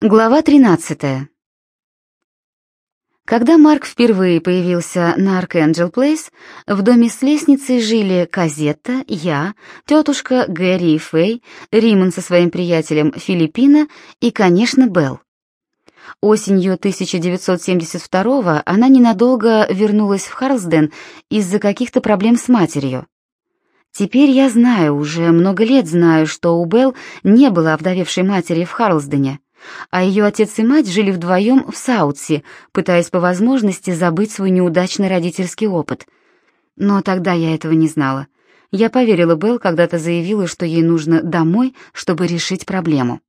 Глава 13. Когда Марк впервые появился на Аркенджел Плейс, в доме с лестницей жили Казетта, я, тетушка Гэри и Фэй, Риман со своим приятелем Филиппина и, конечно, Белл. Осенью 1972 она ненадолго вернулась в Харлсден из-за каких-то проблем с матерью. Теперь я знаю, уже много лет знаю, что у Белл не было овдовевшей матери в Харлсдене а ее отец и мать жили вдвоем в Саутси, пытаясь по возможности забыть свой неудачный родительский опыт. Но тогда я этого не знала. Я поверила Белл, когда-то заявила, что ей нужно домой, чтобы решить проблему.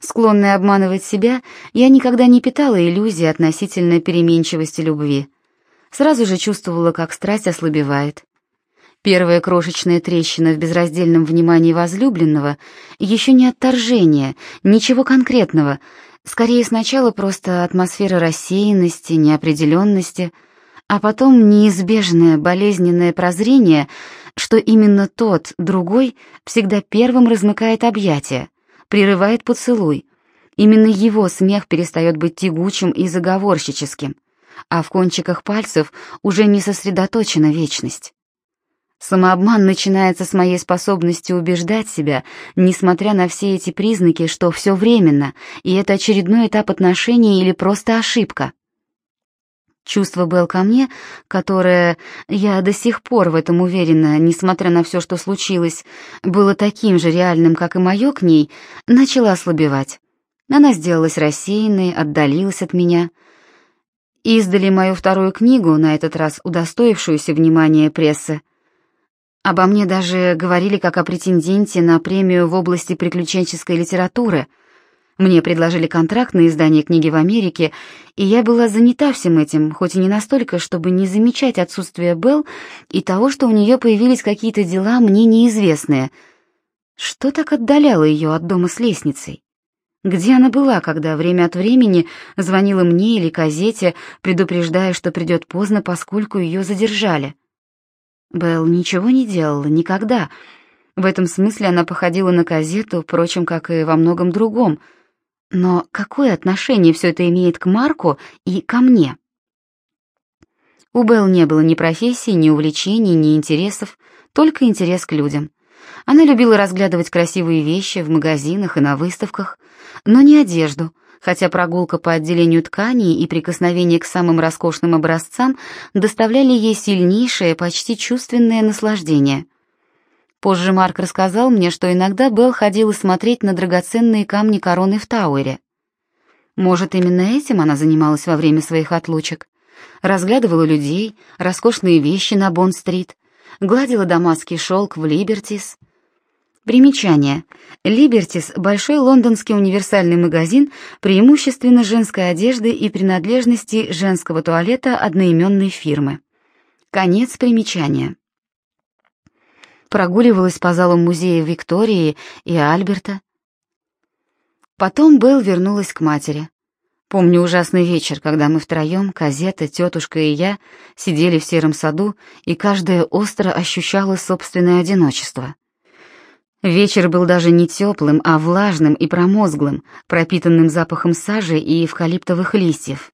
Склонная обманывать себя, я никогда не питала иллюзий относительно переменчивости любви. Сразу же чувствовала, как страсть ослабевает. Первая крошечная трещина в безраздельном внимании возлюбленного еще не отторжение, ничего конкретного, скорее сначала просто атмосфера рассеянности, неопределенности, а потом неизбежное болезненное прозрение, что именно тот, другой, всегда первым размыкает объятия, прерывает поцелуй. Именно его смех перестает быть тягучим и заговорщическим, а в кончиках пальцев уже не сосредоточена вечность. Самообман начинается с моей способности убеждать себя, несмотря на все эти признаки, что все временно, и это очередной этап отношений или просто ошибка. Чувство Белл ко мне, которое, я до сих пор в этом уверена, несмотря на все, что случилось, было таким же реальным, как и мое к ней, начало ослабевать. Она сделалась рассеянной, отдалилась от меня. Издали мою вторую книгу, на этот раз удостоившуюся внимания прессы, Обо мне даже говорили как о претенденте на премию в области приключенческой литературы. Мне предложили контракт на издание книги в Америке, и я была занята всем этим, хоть и не настолько, чтобы не замечать отсутствие Белл и того, что у нее появились какие-то дела мне неизвестные. Что так отдаляло ее от дома с лестницей? Где она была, когда время от времени звонила мне или газете, предупреждая, что придет поздно, поскольку ее задержали? Белл ничего не делала, никогда. В этом смысле она походила на газету, впрочем, как и во многом другом. Но какое отношение все это имеет к Марку и ко мне? У Белл не было ни профессии, ни увлечений, ни интересов, только интерес к людям. Она любила разглядывать красивые вещи в магазинах и на выставках, но не одежду, хотя прогулка по отделению тканей и прикосновение к самым роскошным образцам доставляли ей сильнейшее, почти чувственное наслаждение. Позже Марк рассказал мне, что иногда Белл ходила смотреть на драгоценные камни короны в Тауэре. Может, именно этим она занималась во время своих отлучек? Разглядывала людей, роскошные вещи на Бонн-стрит, гладила дамасский шелк в Либертис — Примечание. Либертис – большой лондонский универсальный магазин преимущественно женской одежды и принадлежности женского туалета одноименной фирмы. Конец примечания. Прогуливалась по залам музея Виктории и Альберта. Потом Белл вернулась к матери. Помню ужасный вечер, когда мы втроем, Казета, тетушка и я, сидели в сером саду, и каждая остро ощущала собственное одиночество. Вечер был даже не теплым, а влажным и промозглым, пропитанным запахом сажи и эвкалиптовых листьев.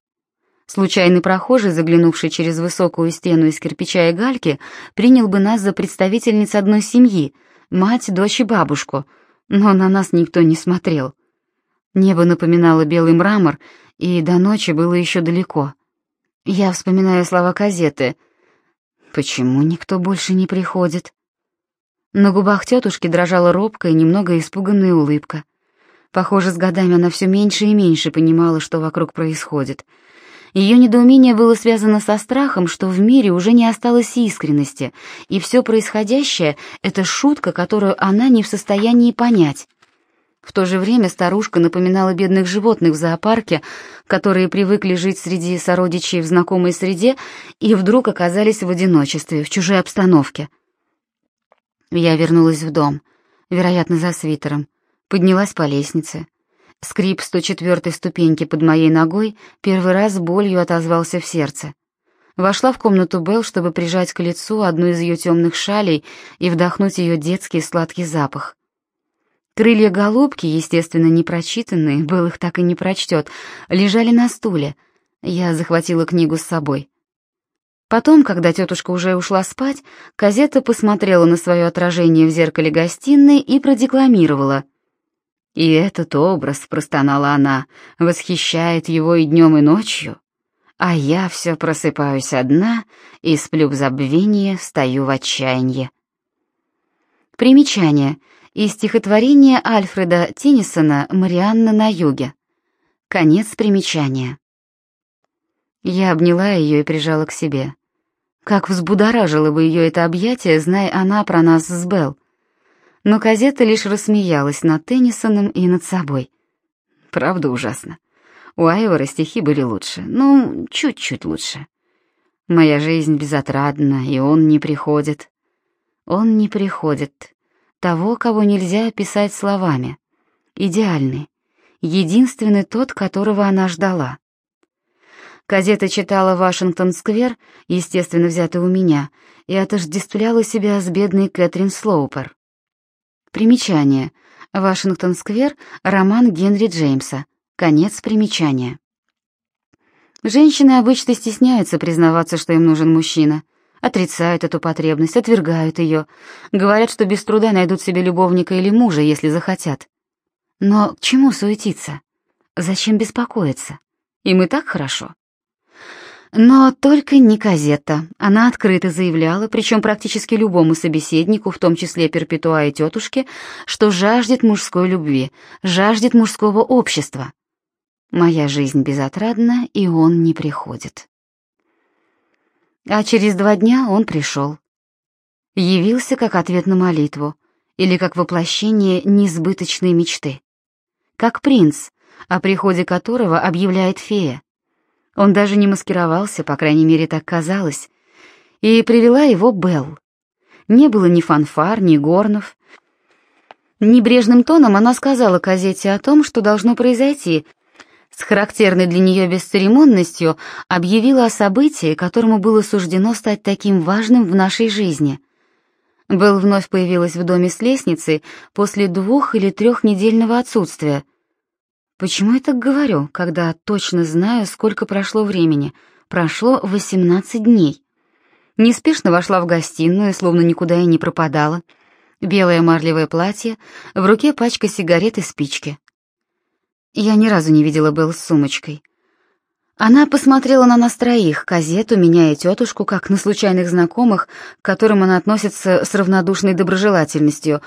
Случайный прохожий, заглянувший через высокую стену из кирпича и гальки, принял бы нас за представительниц одной семьи, мать, дочь и бабушку, но на нас никто не смотрел. Небо напоминало белый мрамор, и до ночи было еще далеко. Я вспоминаю слова газеты. «Почему никто больше не приходит?» На губах тетушки дрожала робкая, немного испуганная улыбка. Похоже, с годами она все меньше и меньше понимала, что вокруг происходит. Ее недоумение было связано со страхом, что в мире уже не осталось искренности, и все происходящее — это шутка, которую она не в состоянии понять. В то же время старушка напоминала бедных животных в зоопарке, которые привыкли жить среди сородичей в знакомой среде и вдруг оказались в одиночестве, в чужой обстановке. Я вернулась в дом, вероятно, за свитером, поднялась по лестнице. Скрип 104-й ступеньки под моей ногой первый раз болью отозвался в сердце. Вошла в комнату Белл, чтобы прижать к лицу одну из ее темных шалей и вдохнуть ее детский сладкий запах. Крылья голубки, естественно, не прочитанные, был их так и не прочтет, лежали на стуле. Я захватила книгу с собой. Потом, когда тетушка уже ушла спать, Казета посмотрела на свое отражение в зеркале гостиной и продекламировала. «И этот образ», — простонала она, — «восхищает его и днем, и ночью, а я все просыпаюсь одна и сплю в забвении, встаю в отчаянии». Примечание. Из стихотворения Альфреда Тиннисона «Марианна на юге». Конец примечания. Я обняла ее и прижала к себе. Как взбудоражило бы ее это объятие, зная она про нас с Белл. Но Казета лишь рассмеялась над Теннисоном и над собой. Правда ужасно. У Айвора стихи были лучше, ну, чуть-чуть лучше. Моя жизнь безотрадна, и он не приходит. Он не приходит. Того, кого нельзя описать словами. Идеальный. Единственный тот, которого она ждала. Казета читала «Вашингтон-сквер», естественно, взятый у меня, и отождествляла себя с бедной Кэтрин Слоупер. Примечание. «Вашингтон-сквер» — роман Генри Джеймса. Конец примечания. Женщины обычно стесняются признаваться, что им нужен мужчина. Отрицают эту потребность, отвергают ее. Говорят, что без труда найдут себе любовника или мужа, если захотят. Но к чему суетиться? Зачем беспокоиться? Им и так хорошо. Но только не Казетта. Она открыто заявляла, причем практически любому собеседнику, в том числе Перпетуа и тетушке, что жаждет мужской любви, жаждет мужского общества. Моя жизнь безотрадна, и он не приходит. А через два дня он пришел. Явился как ответ на молитву или как воплощение несбыточной мечты. Как принц, о приходе которого объявляет фея. Он даже не маскировался, по крайней мере, так казалось. И привела его Белл. Не было ни фанфар, ни горнов. Небрежным тоном она сказала Казете о том, что должно произойти. С характерной для нее бесцеремонностью объявила о событии, которому было суждено стать таким важным в нашей жизни. Белл вновь появилась в доме с лестницей после двух или трехнедельного отсутствия — Почему я так говорю, когда точно знаю, сколько прошло времени? Прошло 18 дней. Неспешно вошла в гостиную, словно никуда и не пропадала. Белое марлевое платье, в руке пачка сигарет и спички. Я ни разу не видела Белл с сумочкой. Она посмотрела на нас троих, газету, меня и тетушку, как на случайных знакомых, к которым она относится с равнодушной доброжелательностью.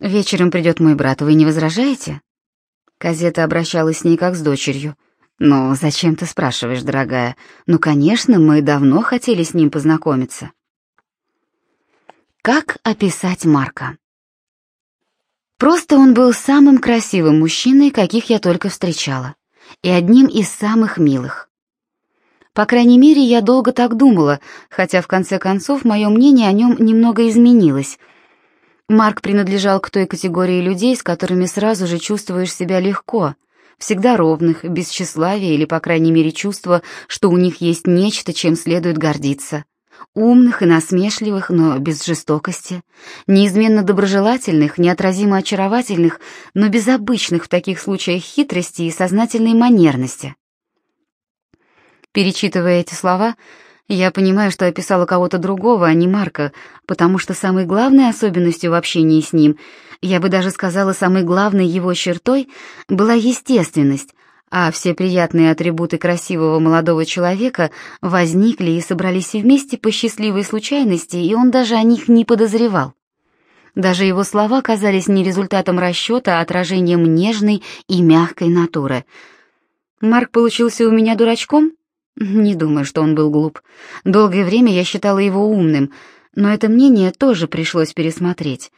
«Вечером придет мой брат, вы не возражаете?» Казета обращалась с ней как с дочерью. «Ну, зачем ты спрашиваешь, дорогая? Ну, конечно, мы давно хотели с ним познакомиться». Как описать Марка? Просто он был самым красивым мужчиной, каких я только встречала, и одним из самых милых. По крайней мере, я долго так думала, хотя в конце концов мое мнение о нем немного изменилось — Марк принадлежал к той категории людей, с которыми сразу же чувствуешь себя легко, всегда ровных, без тщеславия или, по крайней мере, чувства, что у них есть нечто, чем следует гордиться. Умных и насмешливых, но без жестокости, неизменно доброжелательных, неотразимо очаровательных, но без обычных в таких случаях хитрости и сознательной манерности. Перечитывая эти слова, я понимаю, что описала кого-то другого, а не Марка, потому что самой главной особенностью в общении с ним, я бы даже сказала, самой главной его чертой, была естественность, а все приятные атрибуты красивого молодого человека возникли и собрались вместе по счастливой случайности, и он даже о них не подозревал. Даже его слова казались не результатом расчета, а отражением нежной и мягкой натуры. Марк получился у меня дурачком? Не думаю, что он был глуп. Долгое время я считала его умным, но это мнение тоже пришлось пересмотреть.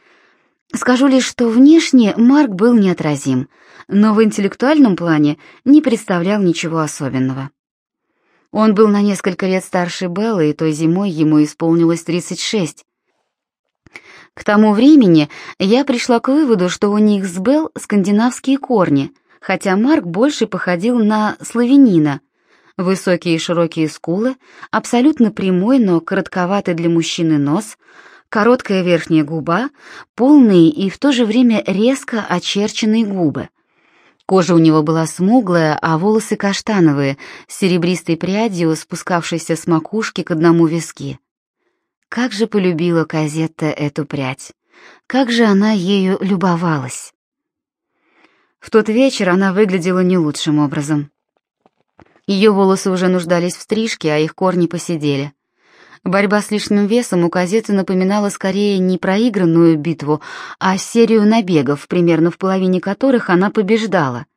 Скажу лишь, что внешне Марк был неотразим, но в интеллектуальном плане не представлял ничего особенного. Он был на несколько лет старше Беллы, и той зимой ему исполнилось 36. К тому времени я пришла к выводу, что у них с Белл скандинавские корни, хотя Марк больше походил на славянина — Высокие и широкие скулы, абсолютно прямой, но коротковатый для мужчины нос, Короткая верхняя губа, полные и в то же время резко очерченные губы. Кожа у него была смуглая, а волосы каштановые, с серебристой прядью, спускавшейся с макушки к одному виски. Как же полюбила Казетта эту прядь! Как же она ею любовалась! В тот вечер она выглядела не лучшим образом. Ее волосы уже нуждались в стрижке, а их корни поседели. Борьба с лишним весом у Казеты напоминала скорее не проигранную битву, а серию набегов, примерно в половине которых она побеждала.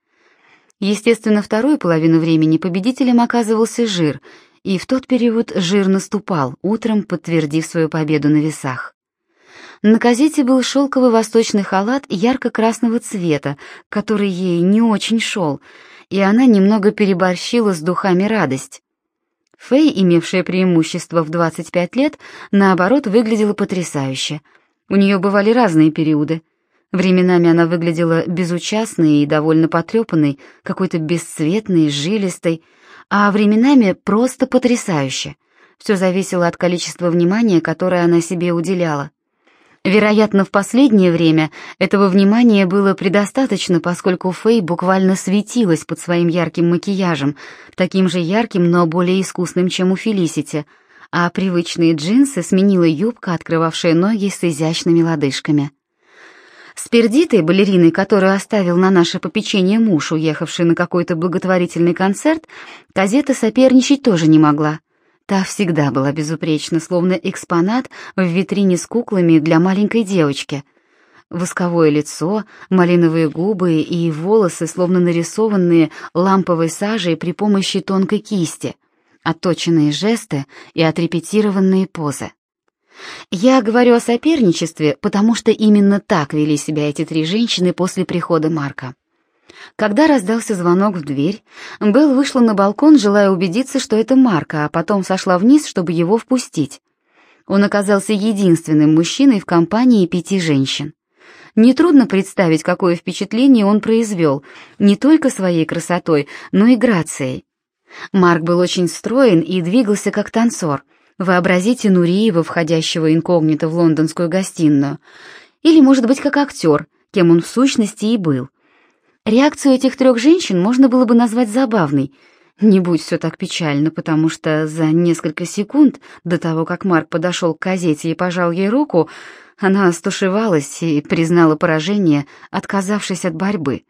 Естественно, вторую половину времени победителем оказывался жир, и в тот период жир наступал, утром подтвердив свою победу на весах. На Казете был шелковый восточный халат ярко-красного цвета, который ей не очень шел, и она немного переборщила с духами радость. Фэй, имевшая преимущество в 25 лет, наоборот, выглядела потрясающе. У нее бывали разные периоды. Временами она выглядела безучастной и довольно потрепанной, какой-то бесцветной, жилистой, а временами просто потрясающе. Все зависело от количества внимания, которое она себе уделяла. Вероятно, в последнее время этого внимания было предостаточно, поскольку Фэй буквально светилась под своим ярким макияжем, таким же ярким, но более искусным, чем у Фелисити, а привычные джинсы сменила юбка, открывавшая ноги с изящными лодыжками. С пердитой, балериной, которую оставил на наше попечение муж, уехавший на какой-то благотворительный концерт, газета соперничать тоже не могла — Та всегда была безупречна, словно экспонат в витрине с куклами для маленькой девочки. Восковое лицо, малиновые губы и волосы, словно нарисованные ламповой сажей при помощи тонкой кисти, отточенные жесты и отрепетированные позы. Я говорю о соперничестве, потому что именно так вели себя эти три женщины после прихода Марка. Когда раздался звонок в дверь, Белл вышла на балкон, желая убедиться, что это Марка, а потом сошла вниз, чтобы его впустить. Он оказался единственным мужчиной в компании пяти женщин. Нетрудно представить, какое впечатление он произвел, не только своей красотой, но и грацией. Марк был очень строен и двигался как танцор. Вообразите Нуриева, входящего инкогнито в лондонскую гостиную. Или, может быть, как актер, кем он в сущности и был — Реакцию этих трех женщин можно было бы назвать забавной. Не будь все так печально, потому что за несколько секунд до того, как Марк подошел к газете и пожал ей руку, она стушевалась и признала поражение, отказавшись от борьбы.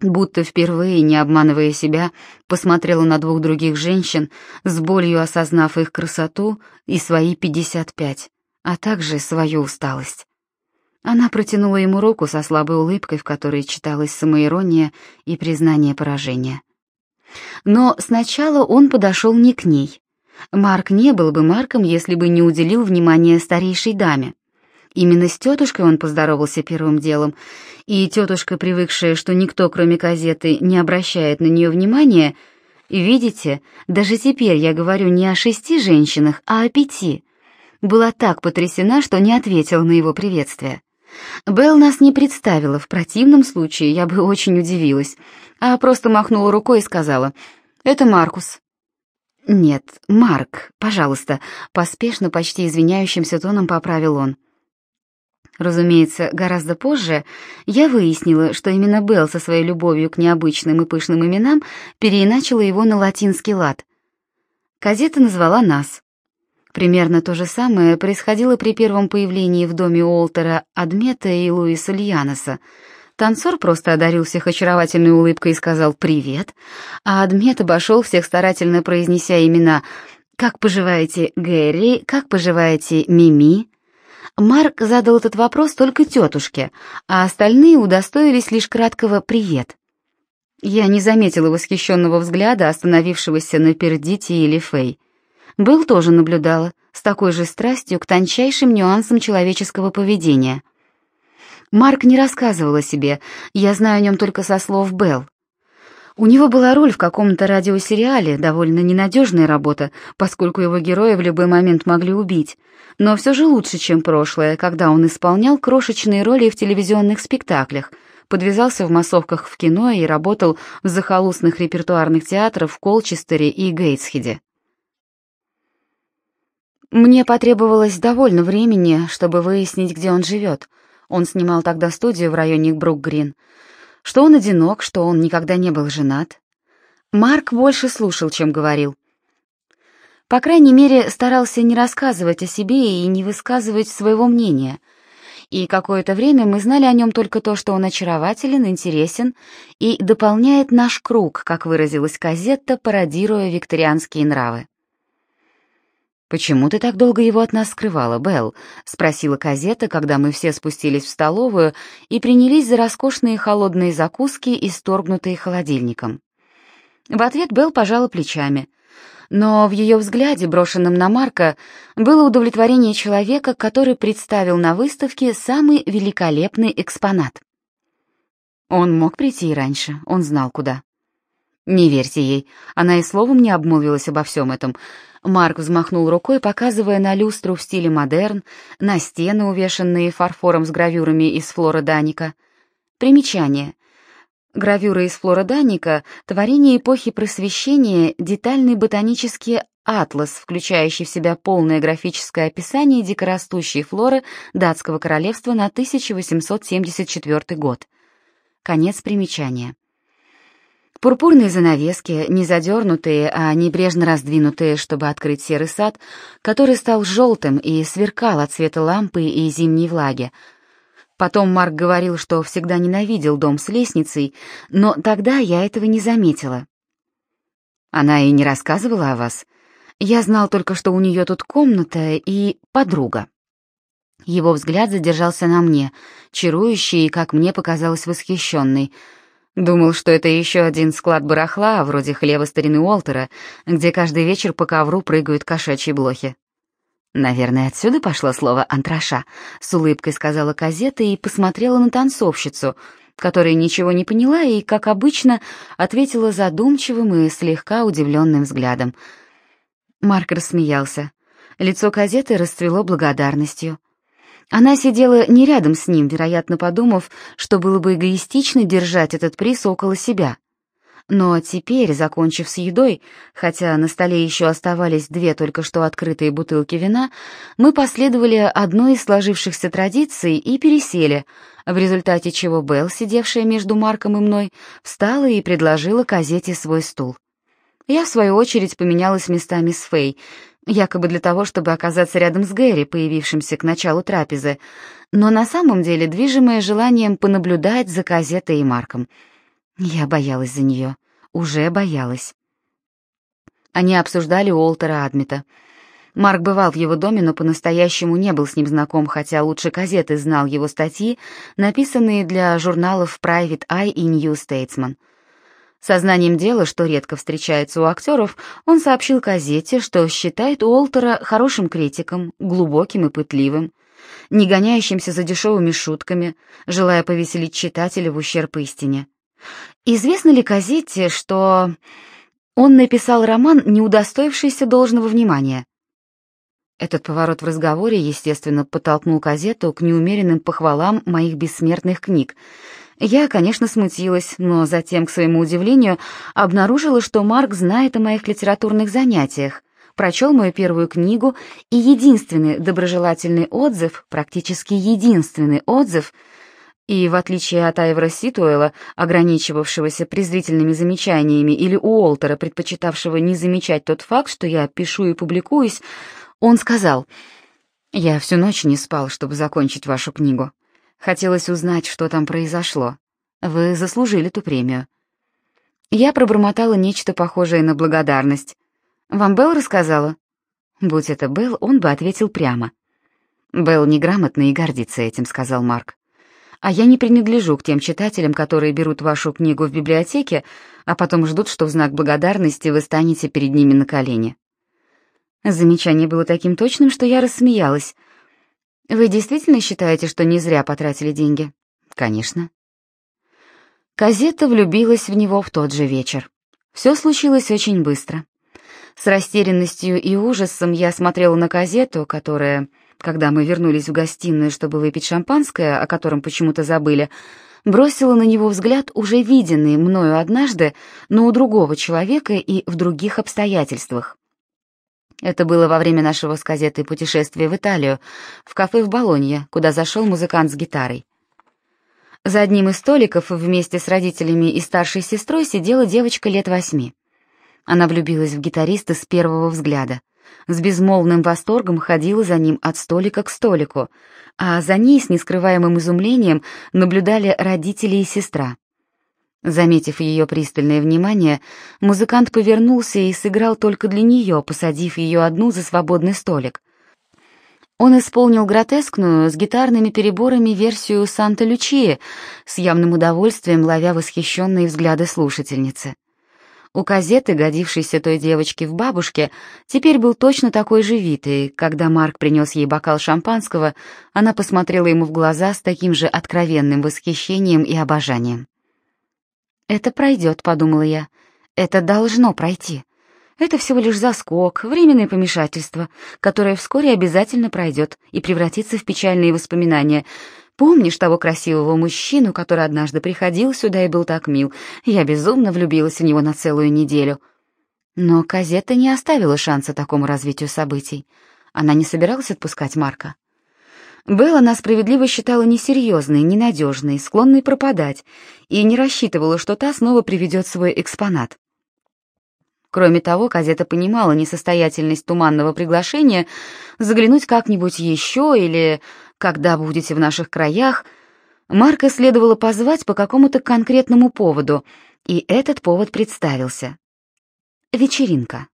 Будто впервые, не обманывая себя, посмотрела на двух других женщин, с болью осознав их красоту и свои пятьдесят пять, а также свою усталость. Она протянула ему руку со слабой улыбкой, в которой читалась самоирония и признание поражения. Но сначала он подошел не к ней. Марк не был бы Марком, если бы не уделил внимания старейшей даме. Именно с тетушкой он поздоровался первым делом, и тетушка, привыкшая, что никто, кроме газеты, не обращает на нее внимания, видите, даже теперь я говорю не о шести женщинах, а о пяти, была так потрясена, что не ответила на его приветствие. Белл нас не представила, в противном случае я бы очень удивилась, а просто махнула рукой и сказала «Это Маркус». «Нет, Марк, пожалуйста», — поспешно, почти извиняющимся тоном поправил он. Разумеется, гораздо позже я выяснила, что именно Белл со своей любовью к необычным и пышным именам переиначила его на латинский лад. Казета назвала нас. Примерно то же самое происходило при первом появлении в доме Уолтера Адмета и Луиса Льяноса. Танцор просто одарил всех очаровательной улыбкой и сказал «привет», а Адмет обошел всех старательно произнеся имена «Как поживаете, Гэри? Как поживаете, Мими?» Марк задал этот вопрос только тетушке, а остальные удостоились лишь краткого «привет». Я не заметила восхищенного взгляда, остановившегося на Пердите или Фэй. Был тоже наблюдала, с такой же страстью к тончайшим нюансам человеческого поведения. Марк не рассказывал о себе, я знаю о нем только со слов Белл. У него была роль в каком-то радиосериале, довольно ненадежная работа, поскольку его героя в любой момент могли убить, но все же лучше, чем прошлое, когда он исполнял крошечные роли в телевизионных спектаклях, подвязался в массовках в кино и работал в захолустных репертуарных театрах в Колчестере и Гейтсхеде. Мне потребовалось довольно времени, чтобы выяснить, где он живет. Он снимал тогда студию в районе Брук-Грин. Что он одинок, что он никогда не был женат. Марк больше слушал, чем говорил. По крайней мере, старался не рассказывать о себе и не высказывать своего мнения. И какое-то время мы знали о нем только то, что он очарователен, интересен и дополняет наш круг, как выразилась Казетта, пародируя викторианские нравы. «Почему ты так долго его от нас скрывала, Белл?» — спросила Казета, когда мы все спустились в столовую и принялись за роскошные холодные закуски, исторгнутые холодильником. В ответ Белл пожала плечами. Но в ее взгляде, брошенном на Марка, было удовлетворение человека, который представил на выставке самый великолепный экспонат. Он мог прийти и раньше, он знал куда. Не верьте ей, она и словом не обмолвилась обо всем этом — Марк взмахнул рукой, показывая на люстру в стиле модерн, на стены, увешанные фарфором с гравюрами из флора Даника. Примечание. Гравюры из флора Даника — творение эпохи Просвещения, детальный ботанический атлас, включающий в себя полное графическое описание дикорастущей флоры датского королевства на 1874 год. Конец примечания. Пурпурные занавески, не задернутые, а небрежно раздвинутые, чтобы открыть серый сад, который стал желтым и сверкал от цвета лампы и зимней влаги. Потом Марк говорил, что всегда ненавидел дом с лестницей, но тогда я этого не заметила. Она и не рассказывала о вас. Я знал только, что у нее тут комната и подруга. Его взгляд задержался на мне, чарующий и, как мне показалось, восхищенный — Думал, что это еще один склад барахла, вроде хлева старины Уолтера, где каждый вечер по ковру прыгают кошачьи блохи. «Наверное, отсюда пошло слово «антраша», — с улыбкой сказала Казета и посмотрела на танцовщицу, которая ничего не поняла и, как обычно, ответила задумчивым и слегка удивленным взглядом. Марк рассмеялся. Лицо Казеты расцвело благодарностью. Она сидела не рядом с ним, вероятно, подумав, что было бы эгоистично держать этот приз около себя. Но теперь, закончив с едой, хотя на столе еще оставались две только что открытые бутылки вина, мы последовали одной из сложившихся традиций и пересели, в результате чего Белл, сидевшая между Марком и мной, встала и предложила Казете свой стул. Я, в свою очередь, поменялась местами с Фэй, якобы для того, чтобы оказаться рядом с Гэри, появившимся к началу трапезы, но на самом деле движимая желанием понаблюдать за Казетой и Марком. Я боялась за нее, уже боялась. Они обсуждали Уолтера Адмита. Марк бывал в его доме, но по-настоящему не был с ним знаком, хотя лучше газеты знал его статьи, написанные для журналов Private Eye и New Statesman — Сознанием дела, что редко встречается у актеров, он сообщил газете, что считает Уолтера хорошим критиком, глубоким и пытливым, не гоняющимся за дешевыми шутками, желая повеселить читателя в ущерб истине. Известно ли газете, что он написал роман, не удостоившийся должного внимания? Этот поворот в разговоре, естественно, подтолкнул газету к неумеренным похвалам моих бессмертных книг — я, конечно, смутилась, но затем, к своему удивлению, обнаружила, что Марк знает о моих литературных занятиях, прочел мою первую книгу, и единственный доброжелательный отзыв, практически единственный отзыв, и в отличие от Айвра Ситуэла, ограничивавшегося презрительными замечаниями, или Уолтера, предпочитавшего не замечать тот факт, что я пишу и публикуюсь, он сказал, «Я всю ночь не спал, чтобы закончить вашу книгу. Хотелось узнать, что там произошло. Вы заслужили ту премию. Я пробормотала нечто похожее на благодарность. Вам Белл рассказала? Будь это Белл, он бы ответил прямо. Белл неграмотный и гордится этим, сказал Марк. А я не принадлежу к тем читателям, которые берут вашу книгу в библиотеке, а потом ждут, что в знак благодарности вы станете перед ними на колени. Замечание было таким точным, что я рассмеялась — вы действительно считаете, что не зря потратили деньги? Конечно. Казета влюбилась в него в тот же вечер. Все случилось очень быстро. С растерянностью и ужасом я смотрела на Казету, которая, когда мы вернулись в гостиную, чтобы выпить шампанское, о котором почему-то забыли, бросила на него взгляд, уже виденный мною однажды, но у другого человека и в других обстоятельствах. Это было во время нашего с газетой путешествия в Италию, в кафе в Болонье, куда зашел музыкант с гитарой. За одним из столиков вместе с родителями и старшей сестрой сидела девочка лет восьми. Она влюбилась в гитариста с первого взгляда. С безмолвным восторгом ходила за ним от столика к столику, а за ней с нескрываемым изумлением наблюдали родители и сестра. Заметив ее пристальное внимание, музыкант повернулся и сыграл только для нее, посадив ее одну за свободный столик. Он исполнил гротескную с гитарными переборами версию «Санта-Лючия», с явным удовольствием ловя восхищенные взгляды слушательницы. У казеты, годившейся той девочке в бабушке, теперь был точно такой же вид, и когда Марк принес ей бокал шампанского, она посмотрела ему в глаза с таким же откровенным восхищением и обожанием. «Это пройдет», — подумала я. «Это должно пройти. Это всего лишь заскок, временное помешательство, которое вскоре обязательно пройдет и превратится в печальные воспоминания, Помнишь того красивого мужчину, который однажды приходил сюда и был так мил? Я безумно влюбилась в него на целую неделю. Но Казета не оставила шанса такому развитию событий. Она не собиралась отпускать Марка. Белла нас справедливо считала несерьезной, ненадежной, склонной пропадать, и не рассчитывала, что та снова приведет свой экспонат. Кроме того, Казета понимала несостоятельность туманного приглашения заглянуть как-нибудь еще или когда будете в наших краях, Марка следовало позвать по какому-то конкретному поводу, и этот повод представился. Вечеринка.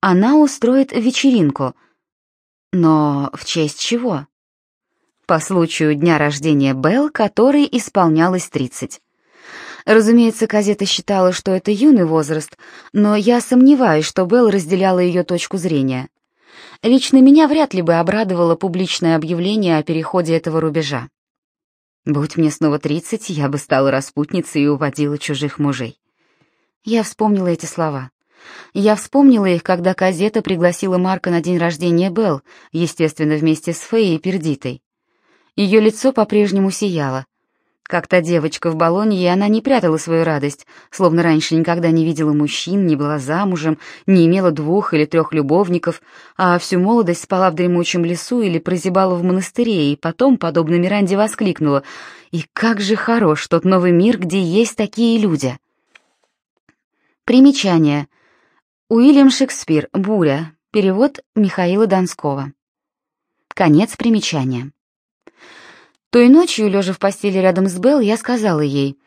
Она устроит вечеринку. Но в честь чего? По случаю дня рождения Белл, которой исполнялось 30. Разумеется, газета считала, что это юный возраст, но я сомневаюсь, что Белл разделяла ее точку зрения. Лично меня вряд ли бы обрадовало публичное объявление о переходе этого рубежа. Будь мне снова тридцать, я бы стала распутницей и уводила чужих мужей. Я вспомнила эти слова. Я вспомнила их, когда газета пригласила Марка на день рождения Белл, естественно, вместе с Фэй и Пердитой. Ее лицо по-прежнему сияло, как та девочка в Болонье, она не прятала свою радость, словно раньше никогда не видела мужчин, не была замужем, не имела двух или трех любовников, а всю молодость спала в дремучем лесу или прозябала в монастыре, и потом, подобно Миранде, воскликнула «И как же хорош тот новый мир, где есть такие люди!» Примечание. Уильям Шекспир. Буря. Перевод Михаила Донского. Конец примечания. Той ночью, лежа в постели рядом с Белл, я сказала ей,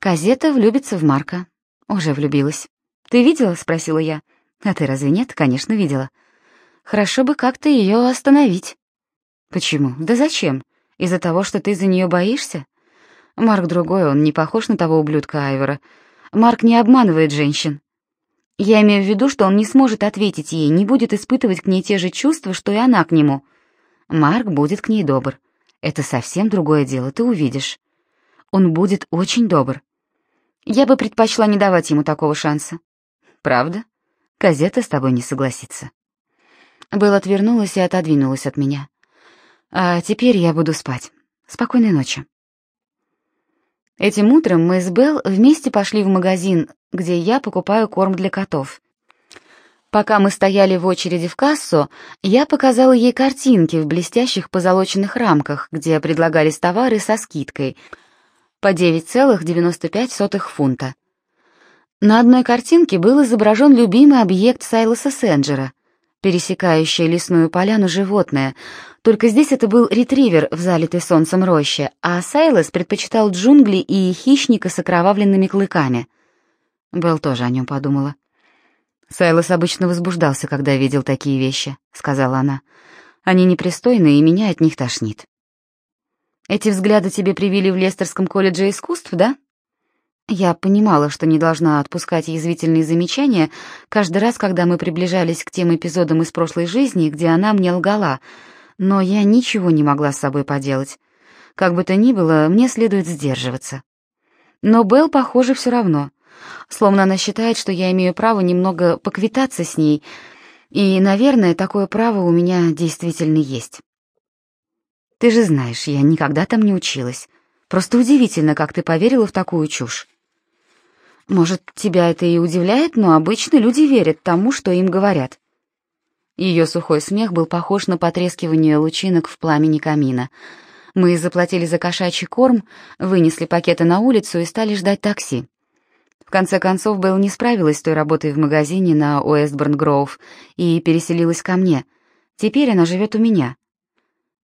«Казета влюбится в Марка». «Уже влюбилась». «Ты видела?» — спросила я. «А ты разве нет?» «Конечно, видела». «Хорошо бы как-то ее остановить». «Почему? Да зачем? Из-за того, что ты за нее боишься?» Марк другой, он не похож на того ублюдка Айвора. Марк не обманывает женщин. Я имею в виду, что он не сможет ответить ей, не будет испытывать к ней те же чувства, что и она к нему. Марк будет к ней добр. Это совсем другое дело, ты увидишь. Он будет очень добр. Я бы предпочла не давать ему такого шанса. Правда? Казета с тобой не согласится. Белл отвернулась и отодвинулась от меня. А теперь я буду спать. Спокойной ночи. Этим утром мы с Белл вместе пошли в магазин, где я покупаю корм для котов. Пока мы стояли в очереди в кассу, я показала ей картинки в блестящих позолоченных рамках, где предлагались товары со скидкой по 9,95 фунта. На одной картинке был изображен любимый объект Сайлоса Сенджера, пересекающее лесную поляну животное, только здесь это был ретривер в залитой солнцем роще, а Сайлос предпочитал джунгли и хищника с окровавленными клыками. Белл тоже о нем подумала. Сайлос обычно возбуждался, когда видел такие вещи, сказала она. Они непристойные, и меня от них тошнит. Эти взгляды тебе привили в Лестерском колледже искусств, да? Я понимала, что не должна отпускать язвительные замечания каждый раз, когда мы приближались к тем эпизодам из прошлой жизни, где она мне лгала, но я ничего не могла с собой поделать. Как бы то ни было, мне следует сдерживаться. Но Белл, похоже, все равно словно она считает, что я имею право немного поквитаться с ней, и, наверное, такое право у меня действительно есть. Ты же знаешь, я никогда там не училась. Просто удивительно, как ты поверила в такую чушь. Может, тебя это и удивляет, но обычно люди верят тому, что им говорят. Ее сухой смех был похож на потрескивание лучинок в пламени камина. Мы заплатили за кошачий корм, вынесли пакеты на улицу и стали ждать такси. В конце концов, Белл не справилась с той работой в магазине на Уэстборн-Гроув и переселилась ко мне. Теперь она живет у меня.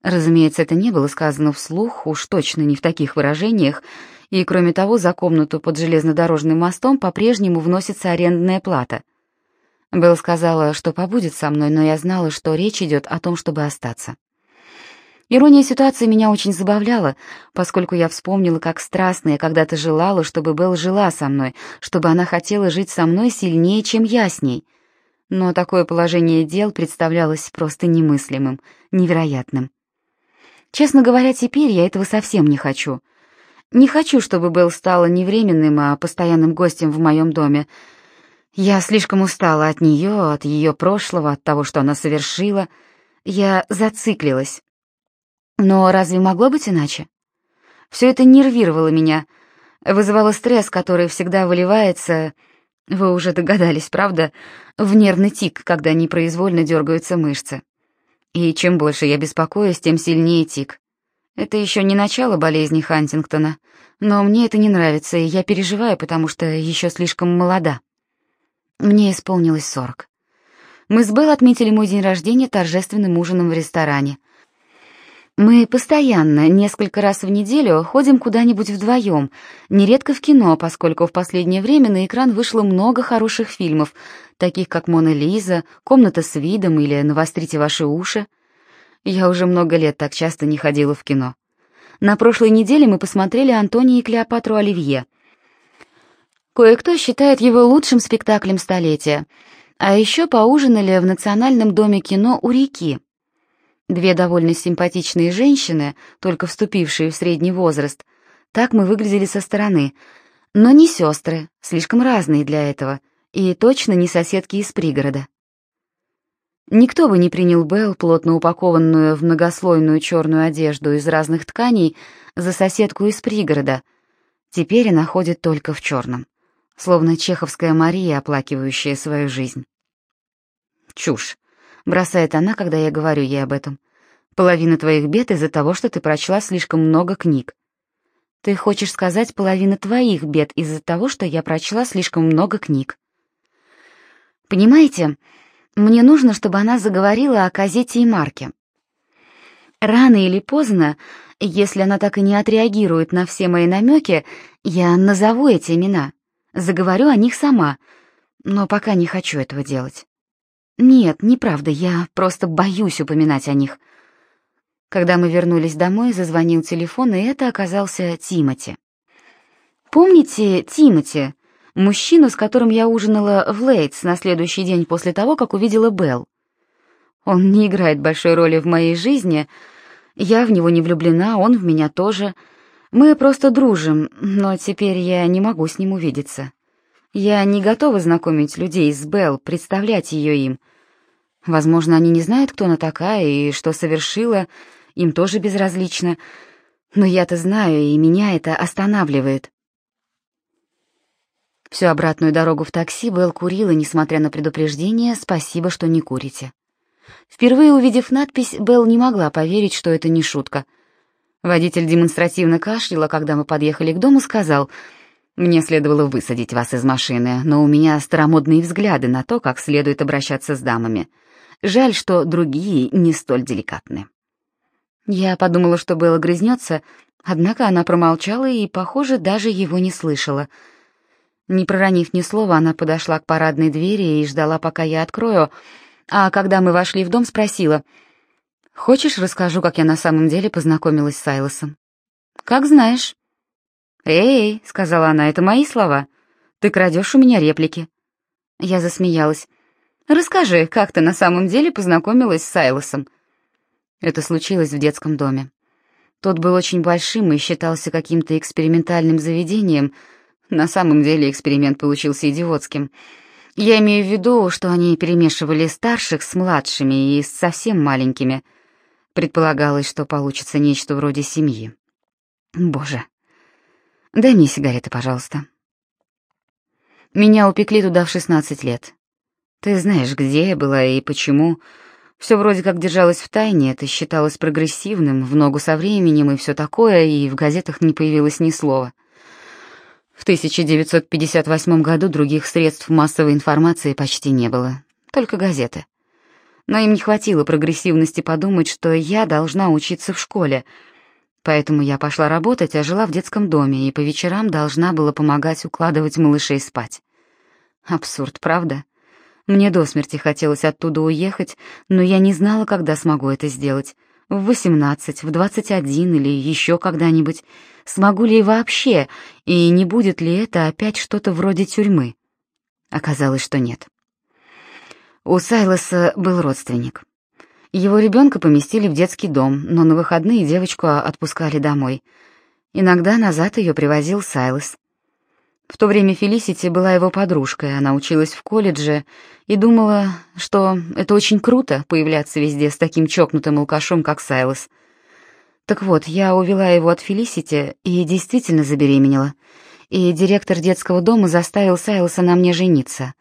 Разумеется, это не было сказано вслух, уж точно не в таких выражениях, и, кроме того, за комнату под железнодорожным мостом по-прежнему вносится арендная плата. Белл сказала, что побудет со мной, но я знала, что речь идет о том, чтобы остаться. Ирония ситуации меня очень забавляла, поскольку я вспомнила, как страстно я когда-то желала, чтобы Белл жила со мной, чтобы она хотела жить со мной сильнее, чем я с ней. Но такое положение дел представлялось просто немыслимым, невероятным. Честно говоря, теперь я этого совсем не хочу. Не хочу, чтобы Белл стала не временным, а постоянным гостем в моем доме. Я слишком устала от нее, от ее прошлого, от того, что она совершила. Я зациклилась. Но разве могло быть иначе? Все это нервировало меня, вызывало стресс, который всегда выливается, вы уже догадались, правда, в нервный тик, когда непроизвольно дергаются мышцы. И чем больше я беспокоюсь, тем сильнее тик. Это еще не начало болезни Хантингтона, но мне это не нравится, и я переживаю, потому что еще слишком молода. Мне исполнилось сорок. Мы с Белл отметили мой день рождения торжественным ужином в ресторане. Мы постоянно, несколько раз в неделю, ходим куда-нибудь вдвоем, нередко в кино, поскольку в последнее время на экран вышло много хороших фильмов, таких как «Мона Лиза», «Комната с видом» или «Навострите ваши уши». Я уже много лет так часто не ходила в кино. На прошлой неделе мы посмотрели «Антония и Клеопатру Оливье». Кое-кто считает его лучшим спектаклем столетия, а еще поужинали в Национальном доме кино у реки, Две довольно симпатичные женщины, только вступившие в средний возраст. Так мы выглядели со стороны. Но не сестры, слишком разные для этого, и точно не соседки из пригорода. Никто бы не принял Белл, плотно упакованную в многослойную черную одежду из разных тканей, за соседку из пригорода. Теперь она ходит только в черном, словно чеховская Мария, оплакивающая свою жизнь. Чушь бросает она, когда я говорю ей об этом. Половина твоих бед из-за того, что ты прочла слишком много книг. Ты хочешь сказать, половина твоих бед из-за того, что я прочла слишком много книг. Понимаете, мне нужно, чтобы она заговорила о Казете и Марке. Рано или поздно, если она так и не отреагирует на все мои намеки, я назову эти имена, заговорю о них сама, но пока не хочу этого делать. Нет, неправда, я просто боюсь упоминать о них. Когда мы вернулись домой, зазвонил телефон, и это оказался Тимати. Помните Тимати, мужчину, с которым я ужинала в Лейтс на следующий день после того, как увидела Белл? Он не играет большой роли в моей жизни. Я в него не влюблена, он в меня тоже. Мы просто дружим, но теперь я не могу с ним увидеться. Я не готова знакомить людей с Белл, представлять ее им. Возможно, они не знают, кто она такая и что совершила, им тоже безразлично. Но я-то знаю, и меня это останавливает. Всю обратную дорогу в такси Белл курила, несмотря на предупреждение «Спасибо, что не курите». Впервые увидев надпись, Белл не могла поверить, что это не шутка. Водитель демонстративно кашлял, когда мы подъехали к дому, сказал — мне следовало высадить вас из машины, но у меня старомодные взгляды на то, как следует обращаться с дамами. Жаль, что другие не столь деликатны. Я подумала, что Белла грызнется, однако она промолчала и, похоже, даже его не слышала. Не проронив ни слова, она подошла к парадной двери и ждала, пока я открою, а когда мы вошли в дом, спросила, «Хочешь, расскажу, как я на самом деле познакомилась с Сайлосом?» «Как знаешь». «Эй», — сказала она, — «это мои слова. Ты крадешь у меня реплики». Я засмеялась. «Расскажи, как ты на самом деле познакомилась с Сайлосом?» Это случилось в детском доме. Тот был очень большим и считался каким-то экспериментальным заведением. На самом деле эксперимент получился идиотским. Я имею в виду, что они перемешивали старших с младшими и с совсем маленькими. Предполагалось, что получится нечто вроде семьи. Боже, Дай мне сигареты, пожалуйста. Меня упекли туда в 16 лет. Ты знаешь, где я была и почему. Все вроде как держалось в тайне, это считалось прогрессивным, в ногу со временем и все такое, и в газетах не появилось ни слова. В 1958 году других средств массовой информации почти не было, только газеты. Но им не хватило прогрессивности подумать, что я должна учиться в школе, поэтому я пошла работать, а жила в детском доме и по вечерам должна была помогать укладывать малышей спать. Абсурд, правда? Мне до смерти хотелось оттуда уехать, но я не знала, когда смогу это сделать. В восемнадцать, в двадцать один или еще когда-нибудь. Смогу ли вообще, и не будет ли это опять что-то вроде тюрьмы? Оказалось, что нет. У Сайлоса был родственник. Его ребенка поместили в детский дом, но на выходные девочку отпускали домой. Иногда назад ее привозил Сайлос. В то время Фелисити была его подружкой, она училась в колледже и думала, что это очень круто появляться везде с таким чокнутым алкашом, как Сайлос. Так вот, я увела его от Фелисити и действительно забеременела. И директор детского дома заставил Сайлоса на мне жениться.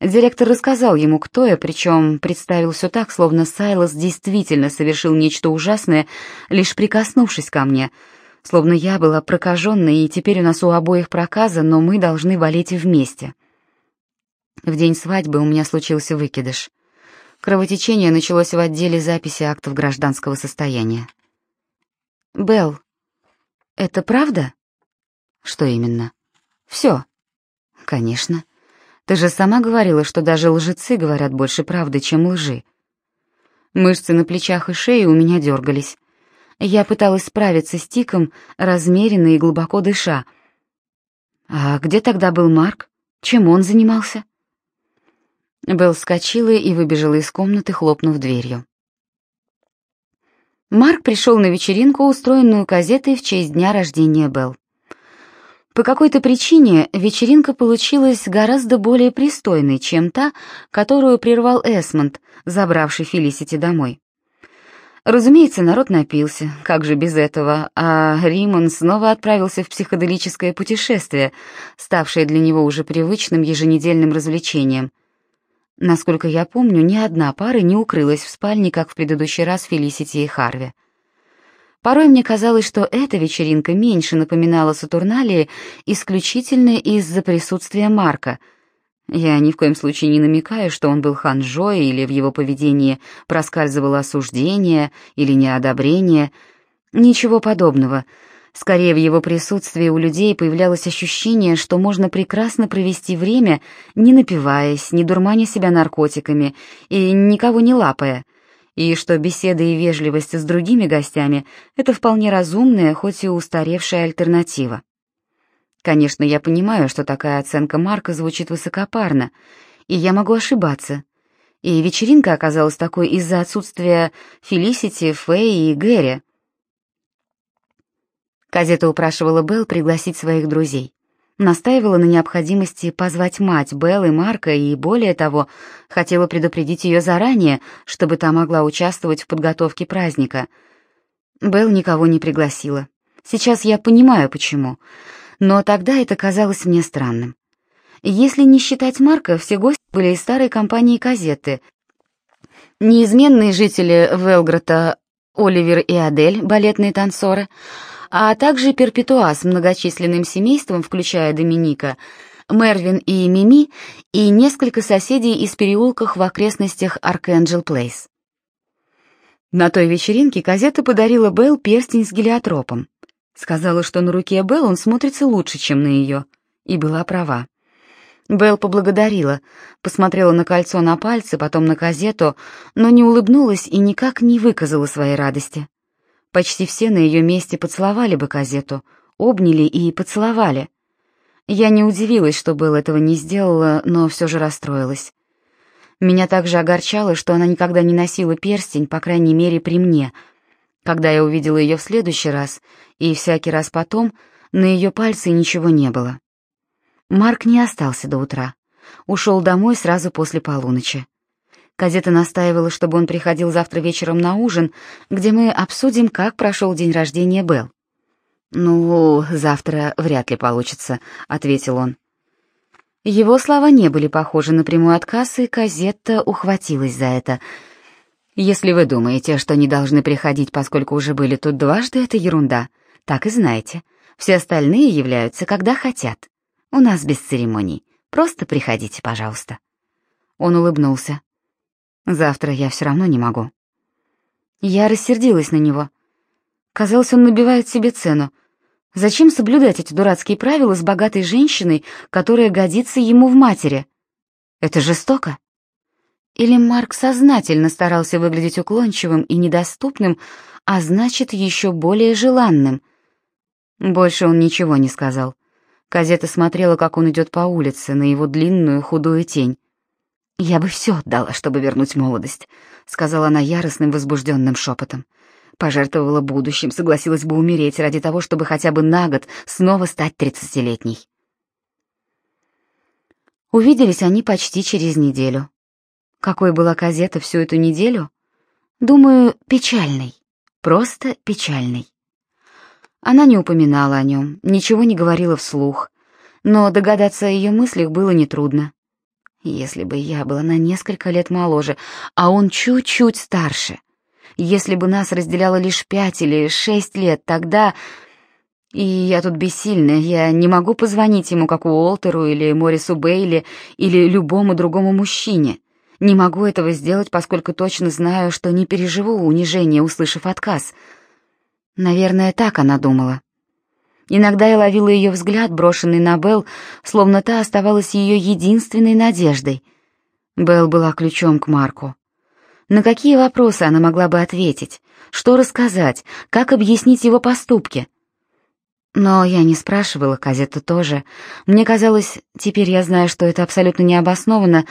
Директор рассказал ему, кто я, причем представил все так, словно Сайлос действительно совершил нечто ужасное, лишь прикоснувшись ко мне — словно я была прокаженной, и теперь у нас у обоих проказа, но мы должны болеть вместе. В день свадьбы у меня случился выкидыш. Кровотечение началось в отделе записи актов гражданского состояния. «Белл, это правда?» «Что именно?» «Все». «Конечно. Ты же сама говорила, что даже лжецы говорят больше правды, чем лжи». Мышцы на плечах и шее у меня дергались. Я пыталась справиться с тиком, размеренно и глубоко дыша. А где тогда был Марк? Чем он занимался? Белл вскочила и выбежала из комнаты, хлопнув дверью. Марк пришел на вечеринку, устроенную газетой в честь дня рождения Белл. По какой-то причине вечеринка получилась гораздо более пристойной, чем та, которую прервал Эсмонд, забравший Фелисити домой. Разумеется, народ напился, как же без этого, а Римон снова отправился в психоделическое путешествие, ставшее для него уже привычным еженедельным развлечением. Насколько я помню, ни одна пара не укрылась в спальне, как в предыдущий раз Фелисити и Харви. Порой мне казалось, что эта вечеринка меньше напоминала Сатурналии исключительно из-за присутствия Марка — я ни в коем случае не намекаю, что он был ханжой или в его поведении проскальзывало осуждение или неодобрение. Ничего подобного. Скорее, в его присутствии у людей появлялось ощущение, что можно прекрасно провести время, не напиваясь, не дурманя себя наркотиками и никого не лапая, и что беседа и вежливость с другими гостями — это вполне разумная, хоть и устаревшая альтернатива. Конечно, я понимаю, что такая оценка Марка звучит высокопарно, и я могу ошибаться. И вечеринка оказалась такой из-за отсутствия Фелисити, Фэй и Гэри. Казета упрашивала Белл пригласить своих друзей. Настаивала на необходимости позвать мать Белл и Марка, и, более того, хотела предупредить ее заранее, чтобы та могла участвовать в подготовке праздника. Белл никого не пригласила. Сейчас я понимаю, почему но тогда это казалось мне странным. Если не считать Марка, все гости были из старой компании «Казеты». Неизменные жители Велграта Оливер и Адель, балетные танцоры, а также Перпетуа с многочисленным семейством, включая Доминика, Мервин и Мими, и несколько соседей из переулков в окрестностях Аркенджел Плейс. На той вечеринке Казета подарила Белл перстень с гелиотропом. Сказала, что на руке Белл он смотрится лучше, чем на ее. И была права. Белл поблагодарила, посмотрела на кольцо на пальце, потом на казету, но не улыбнулась и никак не выказала своей радости. Почти все на ее месте поцеловали бы казету, обняли и поцеловали. Я не удивилась, что Белл этого не сделала, но все же расстроилась. Меня также огорчало, что она никогда не носила перстень, по крайней мере, при мне — когда я увидела ее в следующий раз, и всякий раз потом, на ее пальце ничего не было. Марк не остался до утра. Ушел домой сразу после полуночи. Казета настаивала, чтобы он приходил завтра вечером на ужин, где мы обсудим, как прошел день рождения Белл. «Ну, завтра вряд ли получится», — ответил он. Его слова не были похожи на прямой отказ, и Казетта ухватилась за это — Если вы думаете, что не должны приходить, поскольку уже были тут дважды, это ерунда. Так и знайте. Все остальные являются, когда хотят. У нас без церемоний. Просто приходите, пожалуйста». Он улыбнулся. «Завтра я все равно не могу». Я рассердилась на него. Казалось, он набивает себе цену. Зачем соблюдать эти дурацкие правила с богатой женщиной, которая годится ему в матери? Это жестоко. Или Марк сознательно старался выглядеть уклончивым и недоступным, а значит, еще более желанным? Больше он ничего не сказал. Казета смотрела, как он идет по улице, на его длинную худую тень. «Я бы все отдала, чтобы вернуть молодость», — сказала она яростным возбужденным шепотом. Пожертвовала будущим, согласилась бы умереть ради того, чтобы хотя бы на год снова стать тридцатилетней. Увиделись они почти через неделю. Какой была Казета всю эту неделю? Думаю, печальной. Просто печальной. Она не упоминала о нем, ничего не говорила вслух, но догадаться о ее мыслях было нетрудно. Если бы я была на несколько лет моложе, а он чуть-чуть старше, если бы нас разделяло лишь пять или шесть лет, тогда... И я тут бессильна, я не могу позвонить ему, как Уолтеру или Морису Бейли или любому другому мужчине. Не могу этого сделать, поскольку точно знаю, что не переживу унижение, услышав отказ. Наверное, так она думала. Иногда я ловила ее взгляд, брошенный на Белл, словно та оставалась ее единственной надеждой. Белл была ключом к Марку. На какие вопросы она могла бы ответить? Что рассказать? Как объяснить его поступки? Но я не спрашивала, Казета тоже. Мне казалось, теперь я знаю, что это абсолютно необоснованно,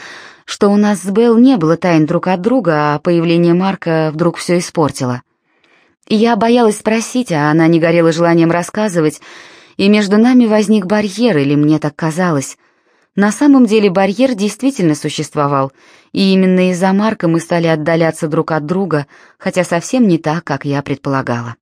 что у нас с Белл не было тайн друг от друга, а появление Марка вдруг все испортило. Я боялась спросить, а она не горела желанием рассказывать, и между нами возник барьер, или мне так казалось. На самом деле барьер действительно существовал, и именно из-за Марка мы стали отдаляться друг от друга, хотя совсем не так, как я предполагала.